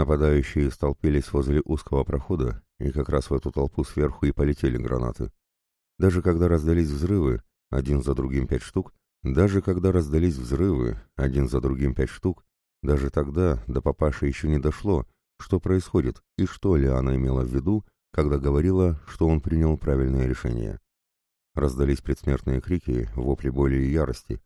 Нападающие столпились возле узкого прохода, и как раз в эту толпу сверху и полетели гранаты. Даже когда раздались взрывы, один за другим пять штук, даже когда раздались взрывы, один за другим пять штук, даже тогда до папаши еще не дошло, что происходит и что Лиана имела в виду, когда говорила, что он принял правильное решение. Раздались предсмертные крики, вопли боли и ярости.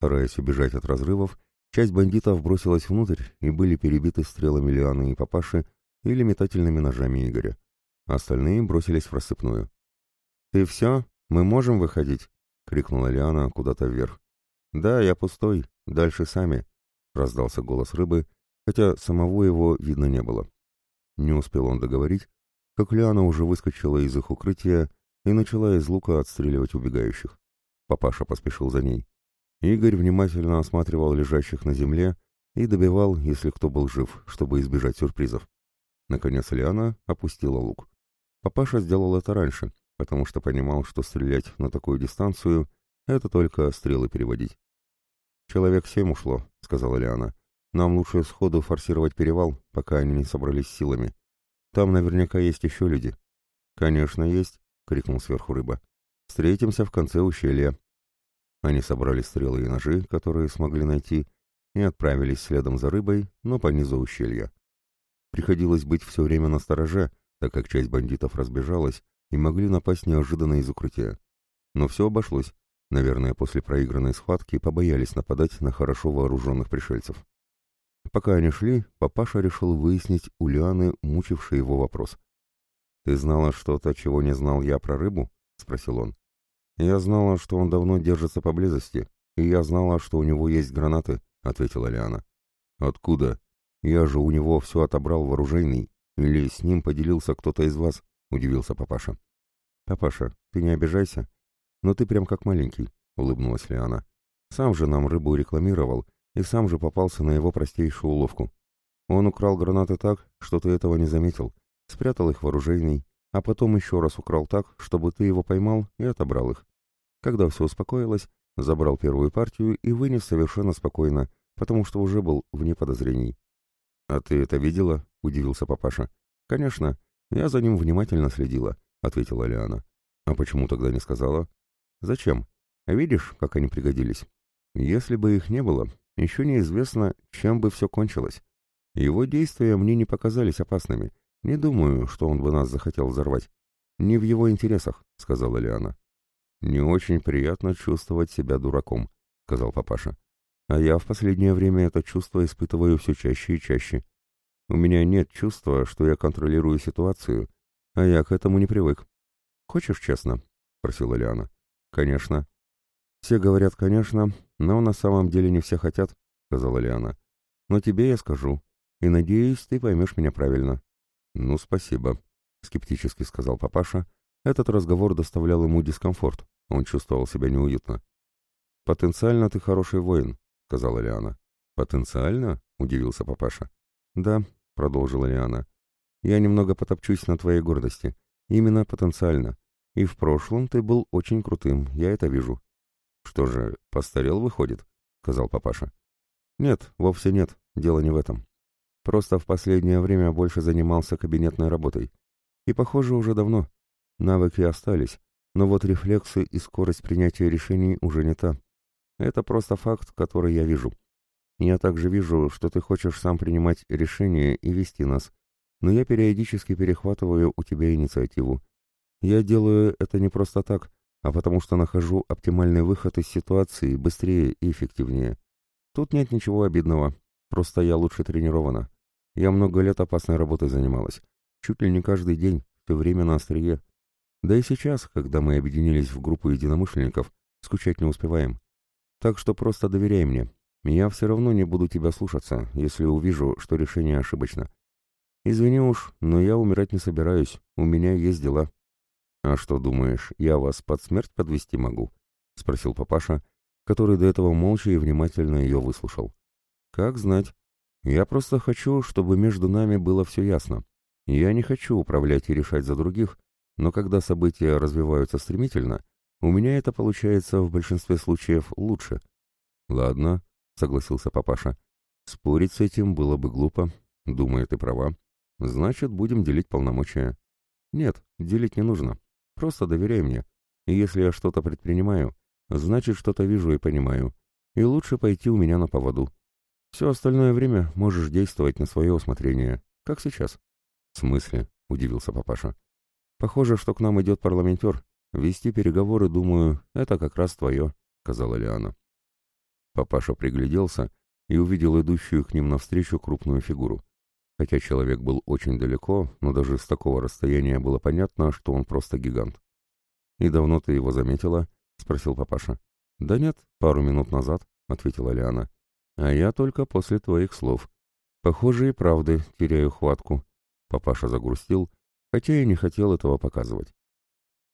Стараясь убежать от разрывов, часть бандитов бросилась внутрь и были перебиты стрелами Лианы и папаши или метательными ножами Игоря. Остальные бросились в рассыпную. «Ты все? Мы можем выходить?» — крикнула Лиана куда-то вверх. «Да, я пустой. Дальше сами», — раздался голос рыбы, хотя самого его видно не было. Не успел он договорить, как Лиана уже выскочила из их укрытия и начала из лука отстреливать убегающих. Папаша поспешил за ней. Игорь внимательно осматривал лежащих на земле и добивал, если кто был жив, чтобы избежать сюрпризов. Наконец Лиана опустила лук. Папаша сделал это раньше, потому что понимал, что стрелять на такую дистанцию — это только стрелы переводить. «Человек семь ушло», — сказала Лиана. «Нам лучше сходу форсировать перевал, пока они не собрались силами. Там наверняка есть еще люди». «Конечно, есть», — крикнул сверху рыба. «Встретимся в конце ущелья». Они собрали стрелы и ножи, которые смогли найти, и отправились следом за рыбой, но по низу ущелья. Приходилось быть все время на стороже, так как часть бандитов разбежалась и могли напасть неожиданно из укрытия. Но все обошлось. Наверное, после проигранной схватки побоялись нападать на хорошо вооруженных пришельцев. Пока они шли, папаша решил выяснить у Лианы мучивший его вопрос. «Ты знала что-то, чего не знал я про рыбу?» — спросил он. «Я знала, что он давно держится поблизости, и я знала, что у него есть гранаты», — ответила Лиана. «Откуда? Я же у него все отобрал вооруженный. Или с ним поделился кто-то из вас?» — удивился папаша. «Папаша, ты не обижайся, но ты прям как маленький», — улыбнулась Лиана. «Сам же нам рыбу рекламировал, и сам же попался на его простейшую уловку. Он украл гранаты так, что ты этого не заметил, спрятал их в оружейный, а потом еще раз украл так, чтобы ты его поймал и отобрал их. Когда все успокоилось, забрал первую партию и вынес совершенно спокойно, потому что уже был вне подозрений. «А ты это видела?» — удивился папаша. «Конечно. Я за ним внимательно следила», — ответила Лиана. «А почему тогда не сказала?» «Зачем? Видишь, как они пригодились? Если бы их не было, еще неизвестно, чем бы все кончилось. Его действия мне не показались опасными, «Не думаю, что он бы нас захотел взорвать. Не в его интересах», — сказала Лиана. «Не очень приятно чувствовать себя дураком», — сказал папаша. «А я в последнее время это чувство испытываю все чаще и чаще. У меня нет чувства, что я контролирую ситуацию, а я к этому не привык». «Хочешь честно?» — спросила Лиана. «Конечно». «Все говорят, конечно, но на самом деле не все хотят», — сказала Лиана. «Но тебе я скажу, и надеюсь, ты поймешь меня правильно. «Ну, спасибо», — скептически сказал папаша. Этот разговор доставлял ему дискомфорт, он чувствовал себя неуютно. «Потенциально ты хороший воин», — сказала Лиана. «Потенциально?» — удивился папаша. «Да», — продолжила Лиана. «Я немного потопчусь на твоей гордости. Именно потенциально. И в прошлом ты был очень крутым, я это вижу». «Что же, постарел, выходит?» — сказал папаша. «Нет, вовсе нет, дело не в этом. Просто в последнее время больше занимался кабинетной работой. И, похоже, уже давно. Навыки остались, но вот рефлексы и скорость принятия решений уже не та. Это просто факт, который я вижу. Я также вижу, что ты хочешь сам принимать решения и вести нас, но я периодически перехватываю у тебя инициативу. Я делаю это не просто так, а потому что нахожу оптимальный выход из ситуации быстрее и эффективнее. Тут нет ничего обидного, просто я лучше тренирована. Я много лет опасной работой занималась. Чуть ли не каждый день, все время на острие. Да и сейчас, когда мы объединились в группу единомышленников, скучать не успеваем. Так что просто доверяй мне. Я все равно не буду тебя слушаться, если увижу, что решение ошибочно. Извини уж, но я умирать не собираюсь, у меня есть дела. А что думаешь, я вас под смерть подвести могу? Спросил папаша, который до этого молча и внимательно ее выслушал. Как знать. Я просто хочу, чтобы между нами было все ясно. Я не хочу управлять и решать за других, но когда события развиваются стремительно, у меня это получается в большинстве случаев лучше. Ладно, согласился папаша. Спорить с этим было бы глупо, Думаю, ты права. Значит, будем делить полномочия. Нет, делить не нужно. Просто доверяй мне. И если я что-то предпринимаю, значит, что-то вижу и понимаю. И лучше пойти у меня на поводу. Все остальное время можешь действовать на свое усмотрение, как сейчас. В смысле? — удивился папаша. Похоже, что к нам идет парламентер. Вести переговоры, думаю, это как раз твое, — сказала Лиана. Папаша пригляделся и увидел идущую к ним навстречу крупную фигуру. Хотя человек был очень далеко, но даже с такого расстояния было понятно, что он просто гигант. «И давно ты его заметила?» — спросил папаша. «Да нет, пару минут назад», — ответила Лиана. «А я только после твоих слов. Похоже, и правды теряю хватку». Папаша загрустил, хотя и не хотел этого показывать.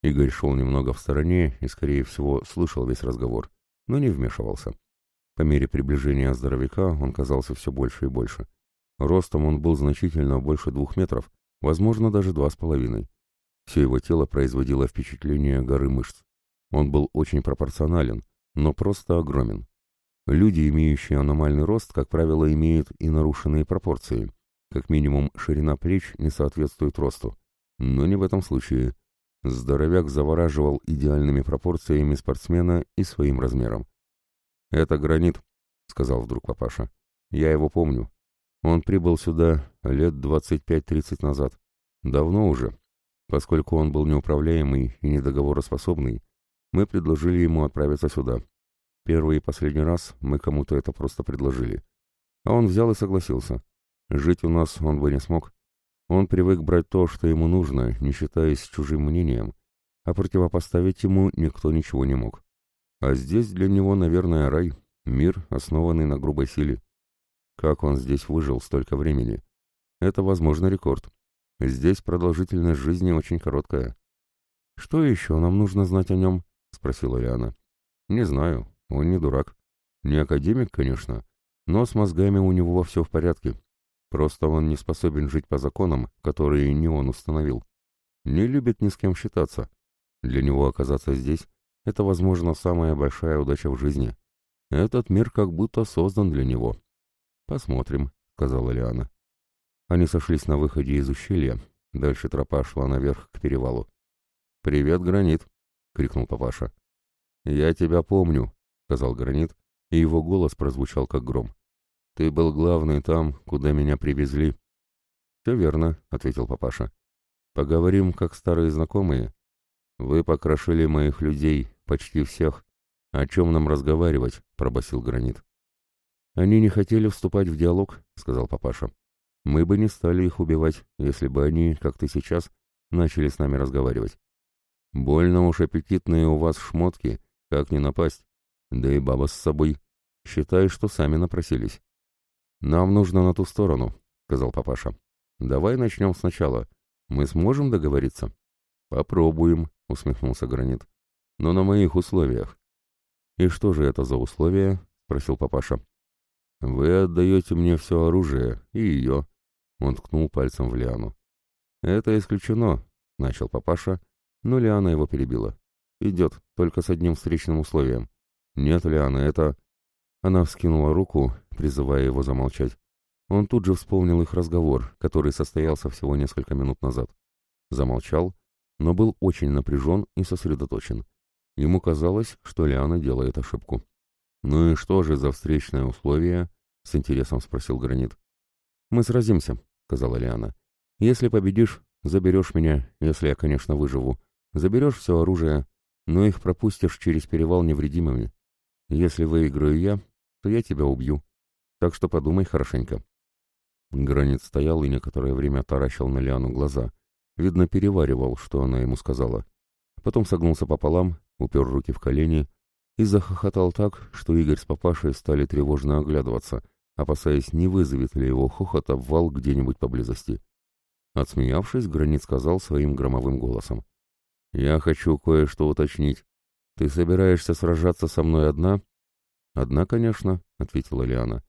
Игорь шел немного в стороне и, скорее всего, слышал весь разговор, но не вмешивался. По мере приближения здоровяка он казался все больше и больше. Ростом он был значительно больше двух метров, возможно, даже два с половиной. Все его тело производило впечатление горы мышц. Он был очень пропорционален, но просто огромен. Люди, имеющие аномальный рост, как правило, имеют и нарушенные пропорции. Как минимум, ширина плеч не соответствует росту. Но не в этом случае. Здоровяк завораживал идеальными пропорциями спортсмена и своим размером. «Это гранит», — сказал вдруг папаша. «Я его помню. Он прибыл сюда лет 25-30 назад. Давно уже. Поскольку он был неуправляемый и недоговороспособный, мы предложили ему отправиться сюда. Первый и последний раз мы кому-то это просто предложили. А он взял и согласился. Жить у нас он бы не смог. Он привык брать то, что ему нужно, не считаясь чужим мнением, а противопоставить ему никто ничего не мог. А здесь для него, наверное, рай, мир, основанный на грубой силе. Как он здесь выжил столько времени? Это, возможно, рекорд. Здесь продолжительность жизни очень короткая. «Что еще нам нужно знать о нем?» — спросила Лиана. «Не знаю. Он не дурак. Не академик, конечно, но с мозгами у него все в порядке. Просто он не способен жить по законам, которые не он установил. Не любит ни с кем считаться. Для него оказаться здесь — это, возможно, самая большая удача в жизни. Этот мир как будто создан для него. «Посмотрим», — сказала Лиана. Они сошлись на выходе из ущелья. Дальше тропа шла наверх к перевалу. «Привет, Гранит!» — крикнул папаша. «Я тебя помню», — сказал Гранит, и его голос прозвучал как гром. «Ты был главный там, куда меня привезли». «Все верно», — ответил папаша. «Поговорим, как старые знакомые. Вы покрошили моих людей, почти всех. О чем нам разговаривать?» — пробасил Гранит. «Они не хотели вступать в диалог», — сказал папаша. «Мы бы не стали их убивать, если бы они, как ты сейчас, начали с нами разговаривать. Больно уж аппетитные у вас шмотки, как не напасть. Да и баба с собой. Считай, что сами напросились». «Нам нужно на ту сторону», — сказал папаша. «Давай начнем сначала. Мы сможем договориться?» «Попробуем», — усмехнулся Гранит. «Но на моих условиях». «И что же это за условия?» — спросил папаша. «Вы отдаете мне все оружие, и ее», — он ткнул пальцем в Лиану. «Это исключено», — начал папаша, но Лиана его перебила. «Идет, только с одним встречным условием». «Нет, Лиана, это...» Она вскинула руку, призывая его замолчать. Он тут же вспомнил их разговор, который состоялся всего несколько минут назад. Замолчал, но был очень напряжен и сосредоточен. Ему казалось, что Лиана делает ошибку. «Ну и что же за встречное условие?» — с интересом спросил Гранит. «Мы сразимся», — сказала Лиана. «Если победишь, заберешь меня, если я, конечно, выживу. Заберешь все оружие, но их пропустишь через перевал невредимыми. Если выиграю я, то я тебя убью. Так что подумай хорошенько». Гранит стоял и некоторое время таращил на Лиану глаза. Видно, переваривал, что она ему сказала. Потом согнулся пополам, упер руки в колени и захохотал так, что Игорь с папашей стали тревожно оглядываться, опасаясь, не вызовет ли его хохот обвал где-нибудь поблизости. Отсмеявшись, Гранит сказал своим громовым голосом. «Я хочу кое-что уточнить. Ты собираешься сражаться со мной одна?» «Одна, конечно», — ответила Лиана.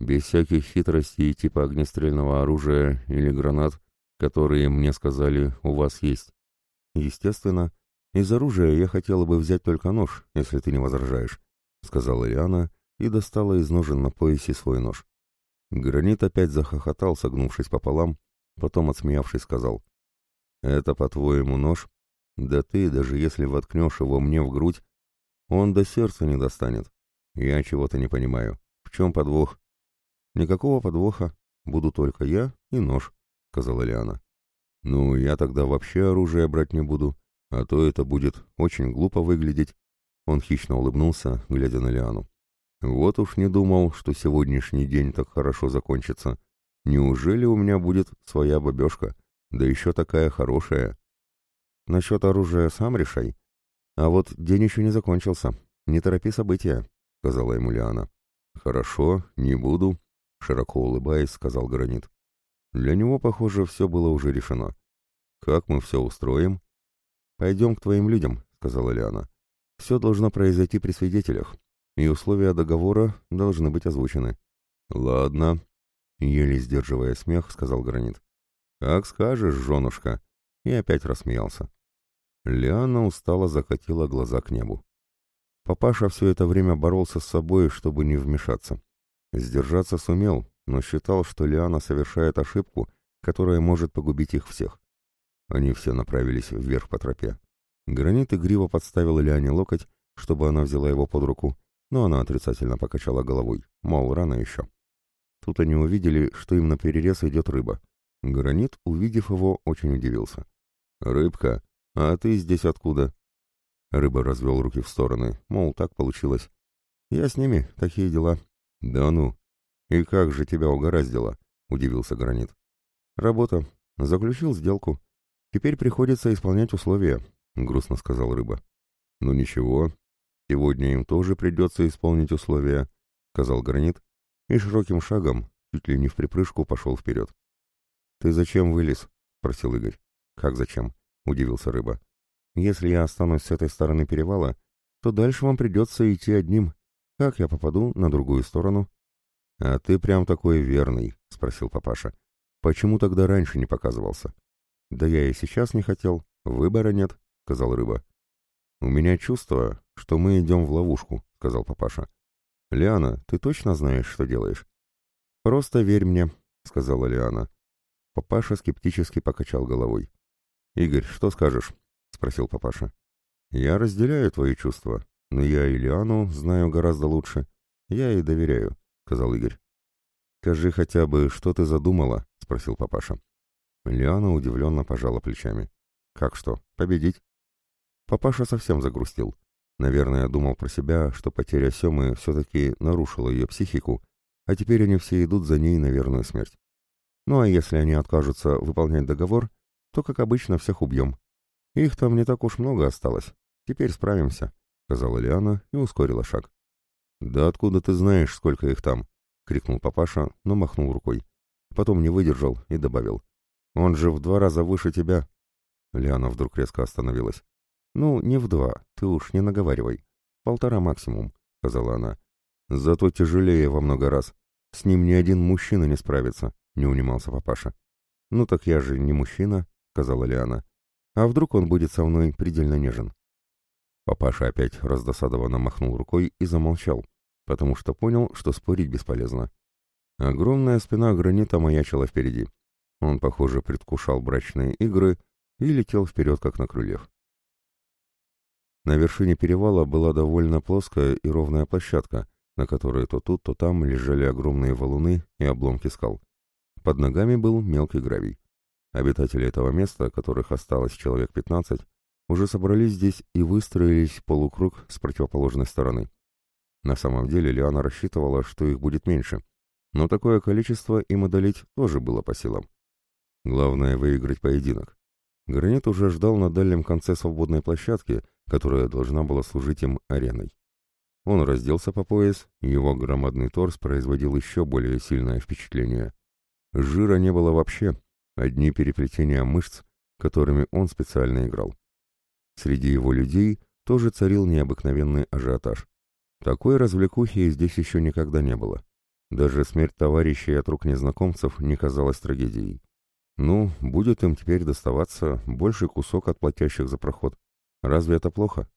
«Без всяких хитростей типа огнестрельного оружия или гранат, которые, мне сказали, у вас есть». «Естественно, «Из оружия я хотела бы взять только нож, если ты не возражаешь», — сказала Лиана и достала из ножен на поясе свой нож. Гранит опять захохотал, согнувшись пополам, потом, отсмеявшись, сказал. «Это, по-твоему, нож? Да ты, даже если воткнешь его мне в грудь, он до сердца не достанет. Я чего-то не понимаю. В чем подвох?» «Никакого подвоха. Буду только я и нож», — сказала Лиана. «Ну, я тогда вообще оружие брать не буду, а то это будет очень глупо выглядеть». Он хищно улыбнулся, глядя на Лиану. «Вот уж не думал, что сегодняшний день так хорошо закончится. Неужели у меня будет своя бабешка, да еще такая хорошая?» «Насчет оружия сам решай. А вот день еще не закончился. Не торопи события», — сказала ему Лиана. «Хорошо, не буду», — широко улыбаясь, сказал Гранит. Для него, похоже, все было уже решено. «Как мы все устроим?» «Пойдем к твоим людям», — сказала Лиана. «Все должно произойти при свидетелях, и условия договора должны быть озвучены». «Ладно», — еле сдерживая смех, сказал Гранит. «Как скажешь, женушка», — и опять рассмеялся. Лиана устало закатила глаза к небу. Папаша все это время боролся с собой, чтобы не вмешаться. Сдержаться сумел, но считал, что Лиана совершает ошибку, которая может погубить их всех. Они все направились вверх по тропе. Гранит игриво подставил Лиане локоть, чтобы она взяла его под руку, но она отрицательно покачала головой, мол, рано еще. Тут они увидели, что им на перерез идет рыба. Гранит, увидев его, очень удивился. «Рыбка, а ты здесь откуда?» Рыба развел руки в стороны, мол, так получилось. «Я с ними, такие дела». «Да ну! И как же тебя угораздило?» — удивился Гранит. «Работа. Заключил сделку. Теперь приходится исполнять условия», — грустно сказал Рыба. «Ну ничего. Сегодня им тоже придется исполнить условия», — сказал Гранит, и широким шагом, чуть ли не в припрыжку, пошел вперед. «Ты зачем вылез?» — спросил Игорь. «Как зачем?» — удивился Рыба. «Если я останусь с этой стороны перевала, то дальше вам придется идти одним. Как я попаду на другую сторону?» «А ты прям такой верный», — спросил папаша. «Почему тогда раньше не показывался?» «Да я и сейчас не хотел. Выбора нет», — сказал рыба. «У меня чувство, что мы идем в ловушку», — сказал папаша. «Лиана, ты точно знаешь, что делаешь?» «Просто верь мне», — сказала Лиана. Папаша скептически покачал головой. «Игорь, что скажешь?» — спросил папаша. «Я разделяю твои чувства, но я и Лиану знаю гораздо лучше. Я ей доверяю», — сказал Игорь. «Скажи хотя бы, что ты задумала?» — спросил папаша. Лиана удивленно пожала плечами. «Как что, победить?» Папаша совсем загрустил. Наверное, думал про себя, что потеря Семы все-таки нарушила ее психику, а теперь они все идут за ней на верную смерть. Ну а если они откажутся выполнять договор, то, как обычно, всех убьем. Их там не так уж много осталось. Теперь справимся», — сказала Лиана и ускорила шаг. «Да откуда ты знаешь, сколько их там?» — крикнул папаша, но махнул рукой. Потом не выдержал и добавил. «Он же в два раза выше тебя». Лиана вдруг резко остановилась. «Ну, не в два, ты уж не наговаривай. Полтора максимум», — сказала она. «Зато тяжелее во много раз. С ним ни один мужчина не справится», — не унимался папаша. «Ну так я же не мужчина», — сказала Лиана. «А вдруг он будет со мной предельно нежен?» Папаша опять раздосадованно махнул рукой и замолчал, потому что понял, что спорить бесполезно. Огромная спина гранита маячила впереди. Он, похоже, предвкушал брачные игры и летел вперед, как на крыльях. На вершине перевала была довольно плоская и ровная площадка, на которой то тут, то там лежали огромные валуны и обломки скал. Под ногами был мелкий гравий. Обитатели этого места, которых осталось человек пятнадцать, уже собрались здесь и выстроились полукруг с противоположной стороны. На самом деле Лиана рассчитывала, что их будет меньше, но такое количество им одолеть тоже было по силам. Главное — выиграть поединок. Гранит уже ждал на дальнем конце свободной площадки, которая должна была служить им ареной. Он разделся по пояс, его громадный торс производил еще более сильное впечатление. Жира не было вообще, одни переплетения мышц, которыми он специально играл. Среди его людей тоже царил необыкновенный ажиотаж. Такой развлекухи здесь еще никогда не было. Даже смерть товарищей от рук незнакомцев не казалась трагедией. Ну, будет им теперь доставаться больший кусок от платящих за проход. Разве это плохо?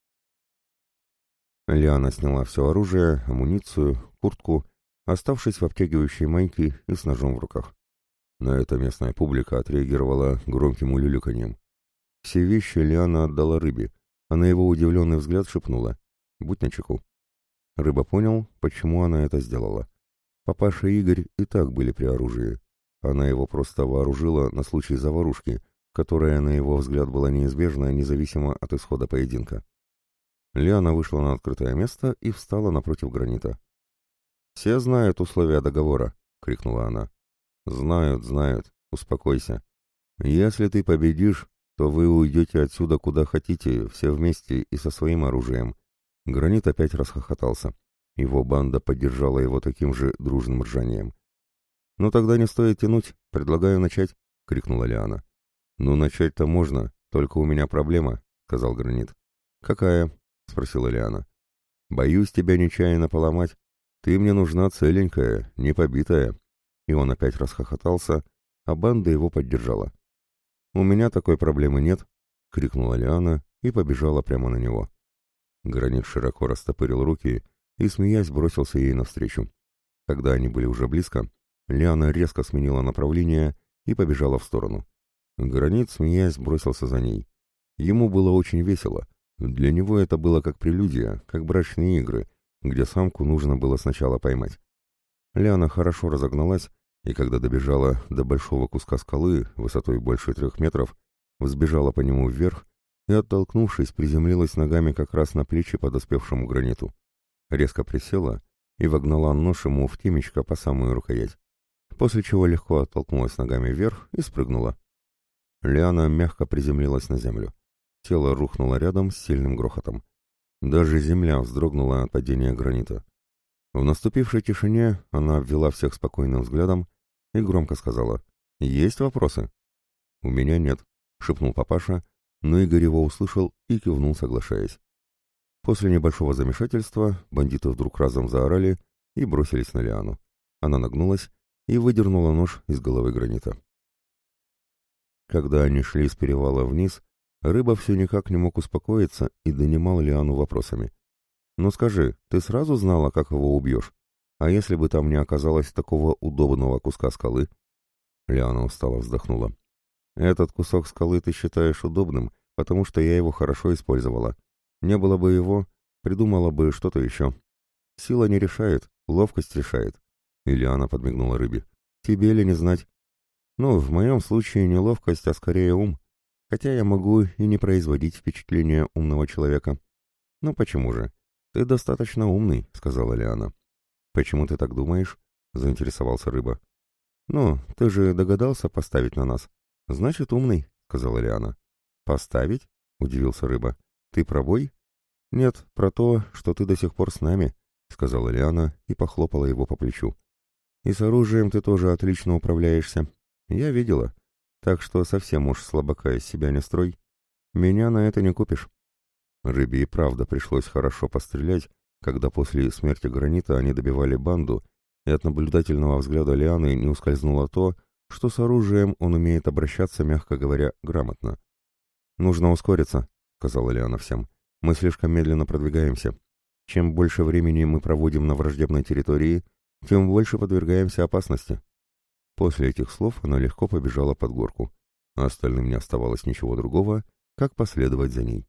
Лиана сняла все оружие, амуницию, куртку оставшись в обтягивающей майке и с ножом в руках. На это местная публика отреагировала громким улюлюканьем. Все вещи Лиана отдала рыбе, а на его удивленный взгляд шепнула «Будь начеку». Рыба понял, почему она это сделала. Папаша и Игорь и так были при оружии. Она его просто вооружила на случай заварушки, которая, на его взгляд, была неизбежна, независимо от исхода поединка. Лиана вышла на открытое место и встала напротив гранита. «Все знают условия договора», — крикнула она. «Знают, знают. Успокойся. Если ты победишь, то вы уйдете отсюда куда хотите, все вместе и со своим оружием». Гранит опять расхохотался. Его банда поддержала его таким же дружным ржанием. «Ну тогда не стоит тянуть. Предлагаю начать», — крикнула Лиана. «Ну начать-то можно, только у меня проблема», — сказал Гранит. «Какая?» — спросила Лиана. «Боюсь тебя нечаянно поломать. Ты мне нужна целенькая, не побитая». И он опять расхохотался, а банда его поддержала. «У меня такой проблемы нет», — крикнула Лиана и побежала прямо на него. Гранит широко растопырил руки и, смеясь, бросился ей навстречу. Когда они были уже близко, Лиана резко сменила направление и побежала в сторону. Гранит, смеясь, бросился за ней. Ему было очень весело. Для него это было как прелюдия, как брачные игры, где самку нужно было сначала поймать. Лиана хорошо разогналась, и когда добежала до большого куска скалы высотой больше трех метров, взбежала по нему вверх и, оттолкнувшись, приземлилась ногами как раз на плечи подоспевшему граниту резко присела и вогнала нож ему в темечко по самую рукоять, после чего легко оттолкнулась ногами вверх и спрыгнула. Лиана мягко приземлилась на землю. Тело рухнуло рядом с сильным грохотом. Даже земля вздрогнула от падения гранита. В наступившей тишине она обвела всех спокойным взглядом и громко сказала «Есть вопросы?» «У меня нет», — шепнул папаша, но Игорь его услышал и кивнул, соглашаясь. После небольшого замешательства бандиты вдруг разом заорали и бросились на Лиану. Она нагнулась и выдернула нож из головы гранита. Когда они шли с перевала вниз, рыба все никак не мог успокоиться и донимал Лиану вопросами. «Ну скажи, ты сразу знала, как его убьешь? А если бы там не оказалось такого удобного куска скалы?» Лиана устало вздохнула. «Этот кусок скалы ты считаешь удобным, потому что я его хорошо использовала. Не было бы его, придумала бы что-то еще. Сила не решает, ловкость решает. Ильяна подмигнула рыбе. Тебе ли не знать? Ну, в моем случае не ловкость, а скорее ум. Хотя я могу и не производить впечатление умного человека. Ну почему же? Ты достаточно умный, сказала Лиана. Почему ты так думаешь? Заинтересовался рыба. Ну, ты же догадался поставить на нас. Значит, умный, сказала Лиана. Поставить? Удивился рыба. «Ты про бой?» «Нет, про то, что ты до сих пор с нами», — сказала Лиана и похлопала его по плечу. «И с оружием ты тоже отлично управляешься. Я видела. Так что совсем уж слабака из себя не строй. Меня на это не купишь». Рыбе и правда пришлось хорошо пострелять, когда после смерти гранита они добивали банду, и от наблюдательного взгляда Лианы не ускользнуло то, что с оружием он умеет обращаться, мягко говоря, грамотно. «Нужно ускориться», сказала Лиана всем. «Мы слишком медленно продвигаемся. Чем больше времени мы проводим на враждебной территории, тем больше подвергаемся опасности». После этих слов она легко побежала под горку, а остальным не оставалось ничего другого, как последовать за ней.